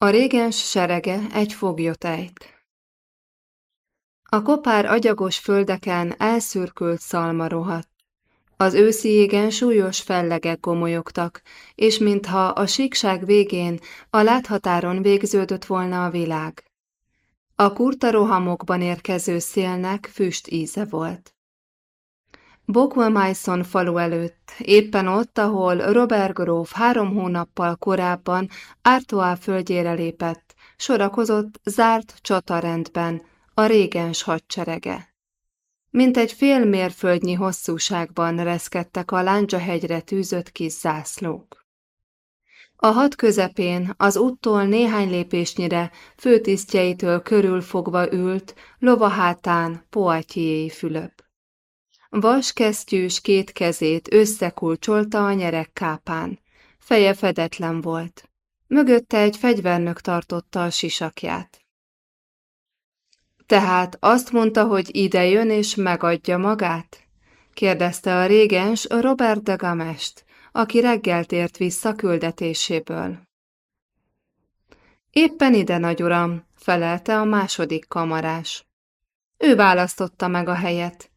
A régens serege egy foglyot ejt. A kopár agyagos földeken elszürkült szalma rohadt. Az őszi égen súlyos fellegek gomolyogtak, és mintha a síkság végén a láthatáron végződött volna a világ. A kurta rohamokban érkező szélnek füst íze volt. Bockwell falu előtt, éppen ott, ahol Robert gróf három hónappal korábban Artois földjére lépett, sorakozott zárt csatarendben a régens hadserege. Mint egy fél mérföldnyi hosszúságban reszkedtek a Lándzsahegyre tűzött kis zászlók. A hat közepén, az úttól néhány lépésnyire, főtisztjeitől körülfogva ült, lovahátán Poitiers Fülöp. Vaskesztyűs két kezét összekulcsolta a nyerekkápán. Feje fedetlen volt. Mögötte egy fegyvernök tartotta a sisakját. Tehát azt mondta, hogy ide jön és megadja magát? kérdezte a régens Robert de Gamest, aki reggel tért vissza küldetéséből. Éppen ide, nagy uram, felelte a második kamarás. Ő választotta meg a helyet.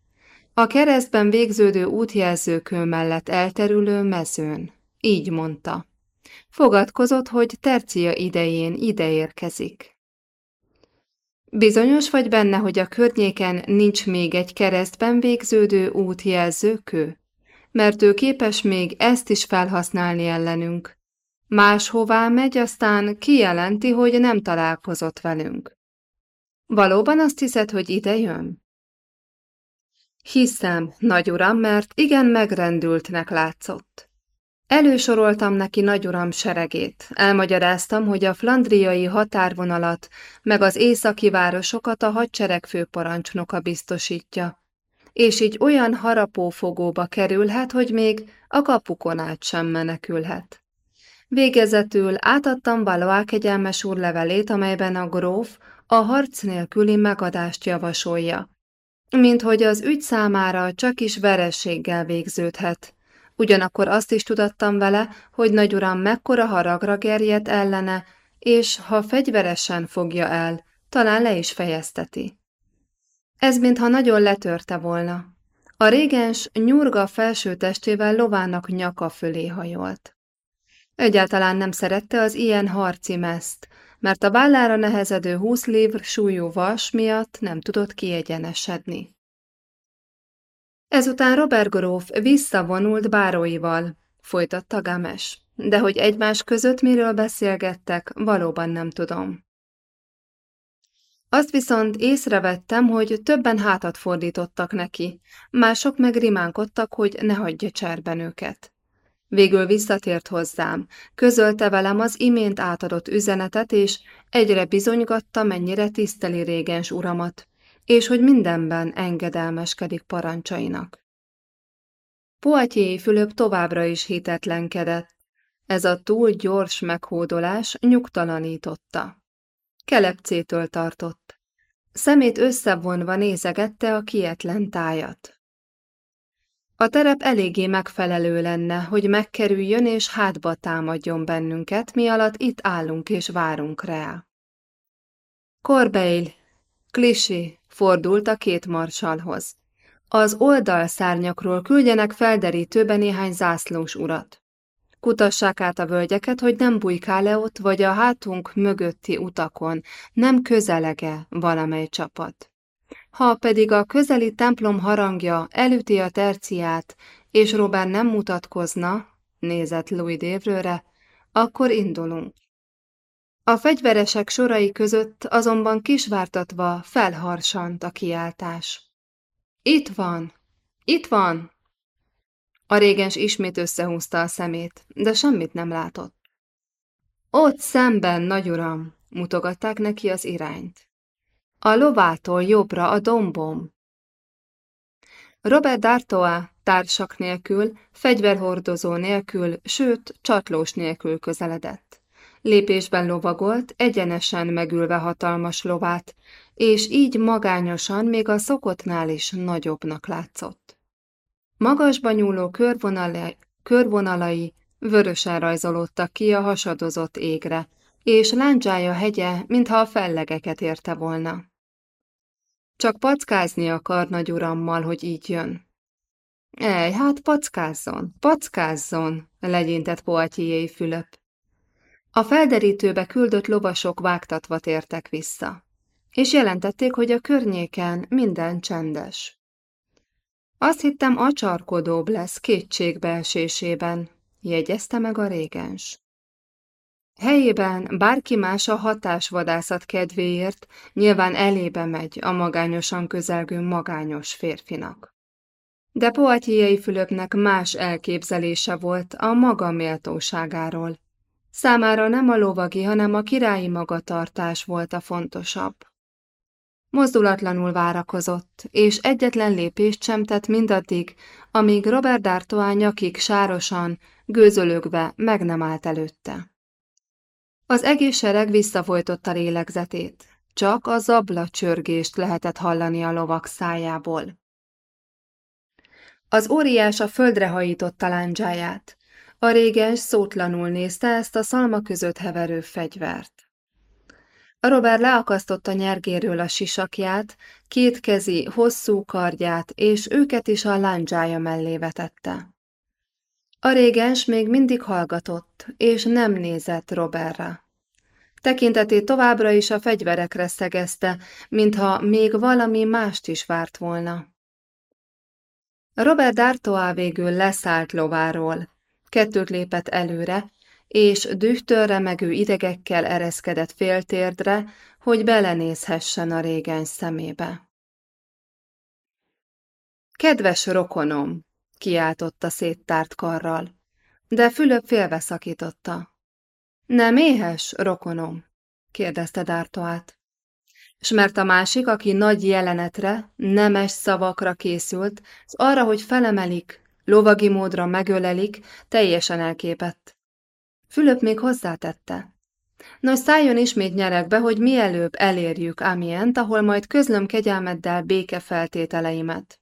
A keresztben végződő útjelzőkő mellett elterülő mezőn. Így mondta. Fogadkozott, hogy tercia idején ide érkezik. Bizonyos vagy benne, hogy a környéken nincs még egy keresztben végződő útjelzőkő? Mert ő képes még ezt is felhasználni ellenünk. Máshová megy, aztán kijelenti, hogy nem találkozott velünk. Valóban azt hiszed, hogy ide jön? Hiszem, nagyuram, mert igen megrendültnek látszott. Elősoroltam neki nagyuram seregét, elmagyaráztam, hogy a flandriai határvonalat meg az északi városokat a hadsereg főparancsnoka biztosítja, és így olyan harapófogóba kerülhet, hogy még a kapukon át sem menekülhet. Végezetül átadtam Valois kegyelmes úr levelét, amelyben a gróf a harc nélküli megadást javasolja, mint hogy az ügy számára csak is verességgel végződhet. Ugyanakkor azt is tudattam vele, hogy nagyuram mekkora haragra gerjedt ellene, és ha fegyveresen fogja el, talán le is fejezteti. Ez mintha nagyon letörte volna. A régens nyurga felső testével lovának nyaka fölé hajolt. Egyáltalán nem szerette az ilyen harci meszt, mert a vállára nehezedő húsz livr súlyú vas miatt nem tudott kiegyenesedni. Ezután Robert gróf visszavonult báróival, folytatta Games, de hogy egymás között miről beszélgettek, valóban nem tudom. Azt viszont észrevettem, hogy többen hátat fordítottak neki, mások meg rimánkodtak, hogy ne hagyja cserben őket. Végül visszatért hozzám, közölte velem az imént átadott üzenetet, és egyre bizonygatta, mennyire tiszteli régens uramat, és hogy mindenben engedelmeskedik parancsainak. Poitiers Fülöp továbbra is hitetlenkedett. Ez a túl gyors meghódolás nyugtalanította. Kelepcétől tartott. Szemét összevonva nézegette a kietlen tájat. A terep eléggé megfelelő lenne, hogy megkerüljön és hátba támadjon bennünket, mi alatt itt állunk és várunk rá. Corbeil, Klisé fordult a két marsalhoz. Az oldalszárnyakról küldjenek felderítőbe néhány zászlós urat. Kutassák át a völgyeket, hogy nem bujkál-e ott, vagy a hátunk mögötti utakon, nem közelege valamely csapat. Ha pedig a közeli templom harangja elüti a terciát, és Robert nem mutatkozna, nézett Louis Dévrőre, akkor indulunk. A fegyveresek sorai között azonban kisvártatva felharsant a kiáltás. Itt van! Itt van! A régens ismét összehúzta a szemét, de semmit nem látott. Ott szemben, nagyuram, mutogatták neki az irányt. A lovától jobbra a dombom. Robert D'Artois társak nélkül, fegyverhordozó nélkül, sőt, csatlós nélkül közeledett. Lépésben lovagolt, egyenesen megülve hatalmas lovát, és így magányosan még a szokottnál is nagyobbnak látszott. Magasba nyúló körvonalai, körvonalai vörösen rajzolódtak ki a hasadozott égre, és láncsája hegye, mintha a fellegeket érte volna. Csak packázni akar nagy urammal, hogy így jön. Ej, hát packázzon, packázzon, legyintett Poatyéjé Fülöp. A felderítőbe küldött lovasok vágtatva tértek vissza, és jelentették, hogy a környéken minden csendes. Azt hittem acsarkodóbb lesz kétségbeesésében, jegyezte meg a régens. Helyében bárki más a hatásvadászat kedvéért nyilván elébe megy a magányosan közelgő magányos férfinak. De Poatyéjei Fülöpnek más elképzelése volt a maga méltóságáról. Számára nem a lovagi, hanem a királyi magatartás volt a fontosabb. Mozdulatlanul várakozott, és egyetlen lépést sem tett mindaddig, amíg Robert D'Artois nyakig sárosan, gőzölögve meg nem állt előtte. Az egész sereg visszafolytotta lélegzetét, csak a zabla csörgést lehetett hallani a lovak szájából. Az óriás a földre hajította lándzsáját. A réges szótlanul nézte ezt a szalma között heverő fegyvert. A Robert leakasztotta nyergéről a sisakját, kétkezi, hosszú kardját, és őket is a lándzsája mellé vetette. A régens még mindig hallgatott, és nem nézett Robertra. Tekintetét továbbra is a fegyverekre szegezte, mintha még valami mást is várt volna. Robert D'Artois végül leszállt lováról, kettőt lépett előre, és dühtől remegő idegekkel ereszkedett féltérdre, hogy belenézhessen a régen szemébe. Kedves rokonom, kiáltotta széttárt karral, de Fülöp félbeszakította. Nem éhes, rokonom? kérdezte Dártoát. És mert a másik, aki nagy jelenetre, nemes szavakra készült, az arra, hogy felemelik, lovagi módra megölelik, teljesen elképett. Fülöp még hozzátette. Nos, szálljon ismét nyerekbe, hogy mielőbb elérjük Amient, ahol majd közlöm kegyelmeddel béke feltételeimet.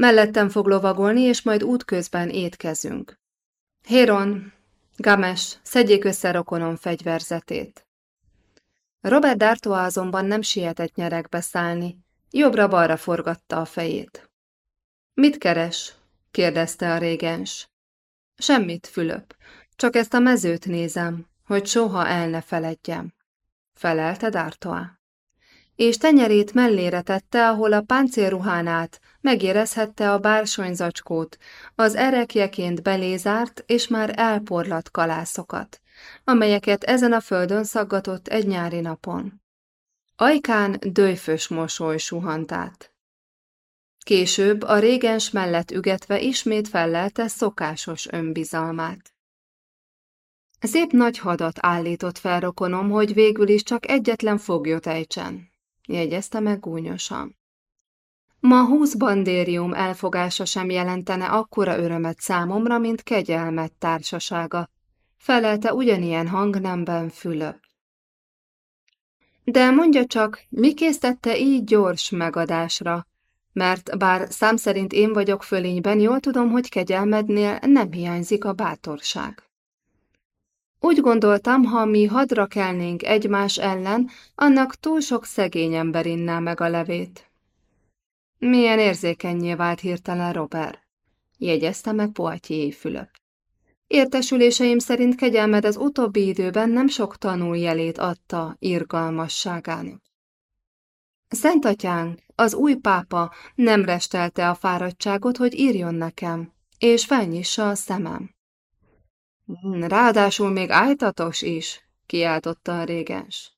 Mellettem fog lovagolni, és majd útközben étkezünk. Héron, Games, szedjék össze rokonom fegyverzetét. Robert D'Artois azonban nem sietett nyerekbe szállni, jobbra-balra forgatta a fejét. Mit keres? kérdezte a régens. Semmit, Fülöp, csak ezt a mezőt nézem, hogy soha el ne feledjem, felelte D'Artois és tenyerét mellére tette, ahol a páncélruhán át megérezhette a bársonyzacskót, az erekjeként belézárt és már elporlat kalászokat, amelyeket ezen a földön szaggatott egy nyári napon. Ajkán dőjfös mosoly suhant át. Később a régens mellett ügetve ismét fellelte szokásos önbizalmát. Szép nagy hadat állított fel rokonom, hogy végül is csak egyetlen foglyot ejtsen jegyezte meg gúnyosan. Ma húsz bandérium elfogása sem jelentene akkora örömet számomra, mint kegyelmet társasága, felelte ugyanilyen hangnemben Fülöp. De mondja csak, mi késztette így gyors megadásra, mert bár szám szerint én vagyok fölényben, jól tudom, hogy kegyelmednél nem hiányzik a bátorság. Úgy gondoltam, ha mi hadra kelnénk egymás ellen, annak túl sok szegény ember inná meg a levét. Milyen érzékenyé vált hirtelen Robert, jegyezte meg Poatyéi Fülöp. Értesüléseim szerint kegyelmed az utóbbi időben nem sok tanuljelét adta irgalmasságának. Szentatyánk, az új pápa nem restelte a fáradtságot, hogy írjon nekem, és felnyissa a szemem. Hmm, ráadásul még ájtatos is, kiáltotta a régens.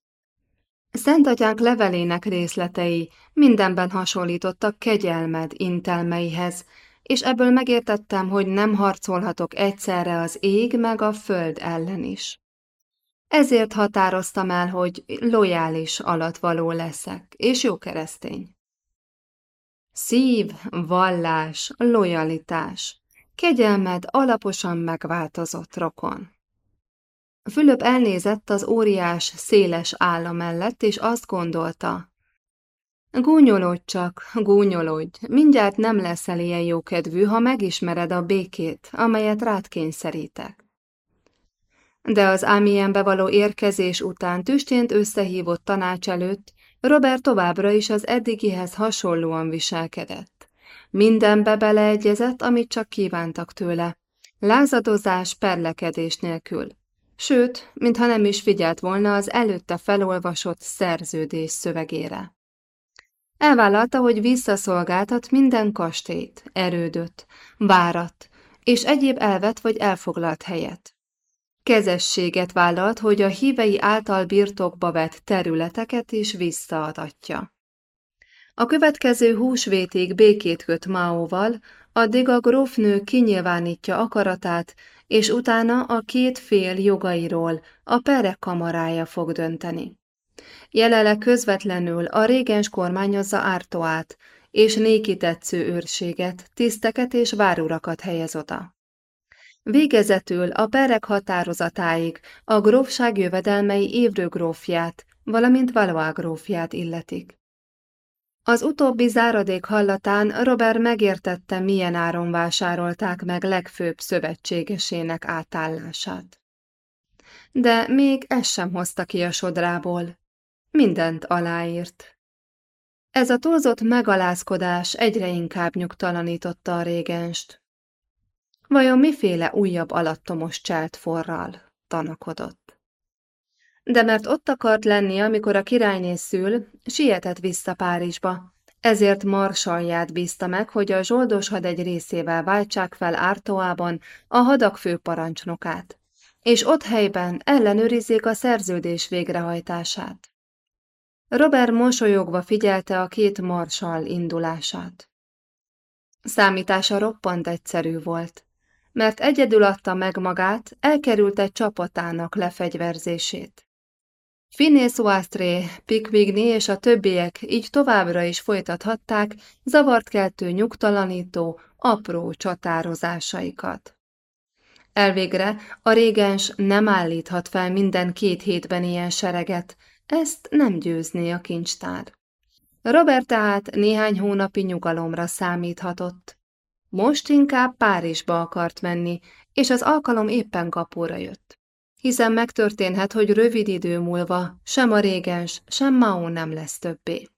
Szentatyánk levelének részletei mindenben hasonlítottak kegyelmed intelmeihez, és ebből megértettem, hogy nem harcolhatok egyszerre az ég meg a föld ellen is. Ezért határoztam el, hogy lojális alatvaló leszek, és jó keresztény. Szív, vallás, lojalitás. Kegyelmed alaposan megváltozott rokon. Fülöp elnézett az óriás, széles álla mellett, és azt gondolta, Gúnyolódj csak, gúnyolódj, mindjárt nem leszel ilyen jókedvű, ha megismered a békét, amelyet rád kényszerítek. de az Amienbe való érkezés után tüstént összehívott tanács előtt Robert továbbra is az eddigihez hasonlóan viselkedett. Mindenbe beleegyezett, amit csak kívántak tőle. Lázadozás, perlekedés nélkül. Sőt, mintha nem is figyelt volna az előtte felolvasott szerződés szövegére. Elvállalta, hogy visszaszolgáltat minden kastélyt, erődöt, várat és egyéb elvet vagy elfoglalt helyet. Kezességet vállalt, hogy a hívei által birtokba vett területeket is visszaadatja. A következő húsvétig békét köt Maóval, addig a grófnő kinyilvánítja akaratát, és utána a két fél jogairól a perek kamarája fog dönteni. Jelenleg közvetlenül a régens kormányozza Ártoát, és néki tetsző őrséget, tiszteket és várurakat helyez oda. Végezetül a perek határozatáig a grófság jövedelmei Évrő grófját, valamint Valois grófját illetik. Az utóbbi záradék hallatán Robert megértette, milyen áron vásárolták meg legfőbb szövetségesének átállását. De még ez sem hozta ki a sodrából. Mindent aláírt. Ez a túlzott megalázkodás egyre inkább nyugtalanította a régenst. Vajon miféle újabb alattomos cselt forral tanakodott? De mert ott akart lenni, amikor a királyné szül, sietett vissza Párizsba, ezért marsalját bízta meg, hogy a zsoldos had egy részével váltsák fel Ártoában a hadak főparancsnokát, és ott helyben ellenőrizzék a szerződés végrehajtását. Robert mosolyogva figyelte a két marsal indulását. Számítása roppant egyszerű volt, mert egyedül adta meg magát, elkerült egy csapatának lefegyverzését. Phineas Wastré, Pickwigney és a többiek így továbbra is folytathatták zavart keltő nyugtalanító, apró csatározásaikat. Elvégre a régens nem állíthat fel minden két hétben ilyen sereget, ezt nem győzné a kincstár. Robert tehát néhány hónapi nyugalomra számíthatott. Most inkább Párizsba akart menni, és az alkalom éppen kapóra jött. Hiszen megtörténhet, hogy rövid idő múlva sem a régens, sem Mao nem lesz többé.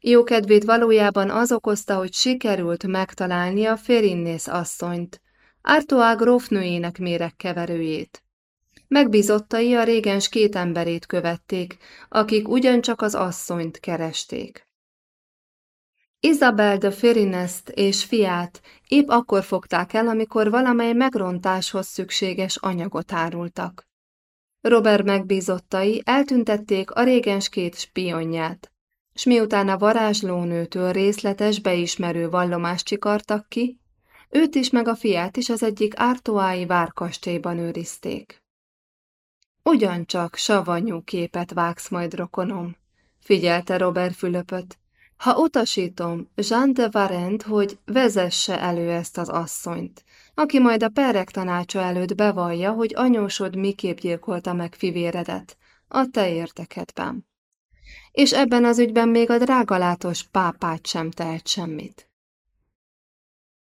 Jókedvét valójában az okozta, hogy sikerült megtalálni a Férinnész asszonyt, Artois grófnőjének méregkeverőjét. Megbízottai a régens két emberét követték, akik ugyancsak az asszonyt keresték. Isabel de Ferinest és fiát épp akkor fogták el, amikor valamely megrontáshoz szükséges anyagot árultak. Robert megbízottai eltüntették a régens két spionját, s miután a varázslónőtől részletes, beismerő vallomást csikartak ki, őt is meg a fiát is az egyik ártoái várkastélyban őrizték. Ugyancsak savanyú képet vágsz majd, rokonom, figyelte Robert Fülöpöt. Ha utasítom Jean de Varent, hogy vezesse elő ezt az asszonyt, aki majd a perek tanácsa előtt bevallja, hogy anyósod miképp gyilkolta meg fivéredet, a te értekedben. És ebben az ügyben még a drágalátos pápát sem tehet semmit.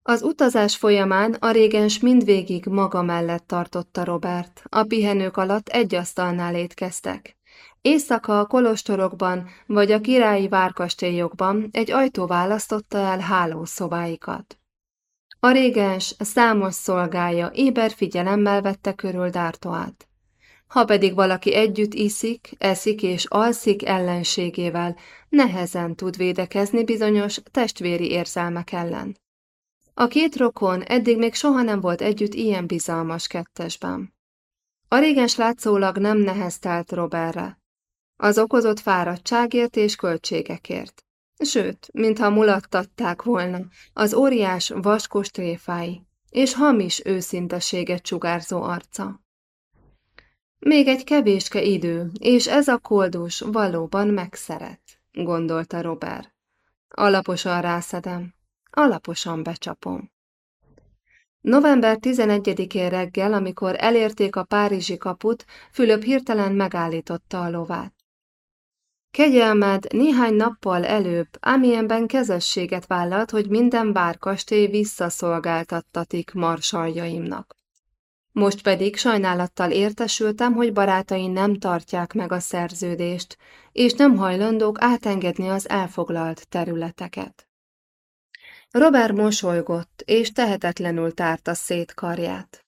Az utazás folyamán a régens mindvégig maga mellett tartotta Robert, a pihenők alatt egy asztalnál étkeztek. Éjszaka a kolostorokban vagy a királyi várkastélyokban egy ajtó választotta el hálószobáikat. A régens számos szolgája éber figyelemmel vette körül Dártoát. Ha pedig valaki együtt iszik, eszik és alszik ellenségével, nehezen tud védekezni bizonyos testvéri érzelmek ellen. A két rokon eddig még soha nem volt együtt ilyen bizalmas kettesben. A régens látszólag nem neheztelt Robertre. Az okozott fáradtságért és költségekért. Sőt, mintha mulattatták volna az óriás vaskos tréfái és hamis őszinteséget sugárzó arca. Még egy kevéske idő, és ez a koldus valóban megszeret, gondolta Robert. Alaposan rászedem, Alaposan becsapom. November 11-én reggel, amikor elérték a párizsi kaput, Fülöp hirtelen megállította a lovát. Kegyelmed néhány nappal előbb Amienben kezességet vállalt, hogy minden várkastély visszaszolgáltattatik marsaljaimnak. Most pedig sajnálattal értesültem, hogy barátai nem tartják meg a szerződést, és nem hajlandók átengedni az elfoglalt területeket. Robert mosolygott, és tehetetlenül tárta szét karját.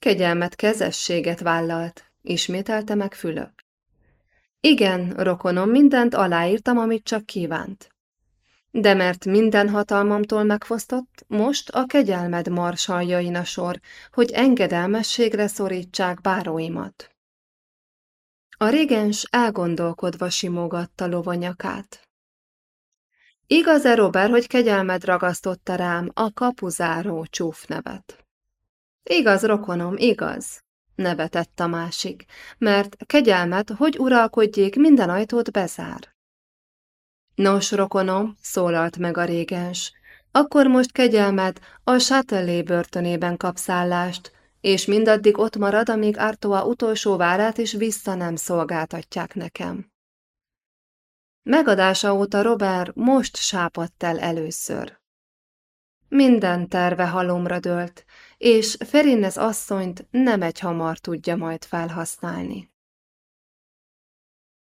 Kegyelmet kezességet vállalt, ismételte meg Fülöp. Igen, rokonom, mindent aláírtam, amit csak kívánt. De mert minden hatalmamtól megfosztott, most a kegyelmed marsaljain a sor, hogy engedelmességre szorítsák báróimat. A régens elgondolkodva simogatta lovanyakát. Igaz-e, Robert, hogy kegyelmed ragasztotta rám a kapuzáró csúfnevet? Igaz, rokonom, igaz, nevetett a másik, mert kegyelmet, hogy uralkodjék, minden ajtót bezár. Nos, rokonom, szólalt meg a régens, akkor most kegyelmed a Châtelet börtönében kap szállást, és mindaddig ott marad, amíg Artoa utolsó várát is vissza nem szolgáltatják nekem. Megadása óta Robert most sápadt el először. Minden terve halomra dőlt, és Ferinez asszonyt nem egy hamar tudja majd felhasználni.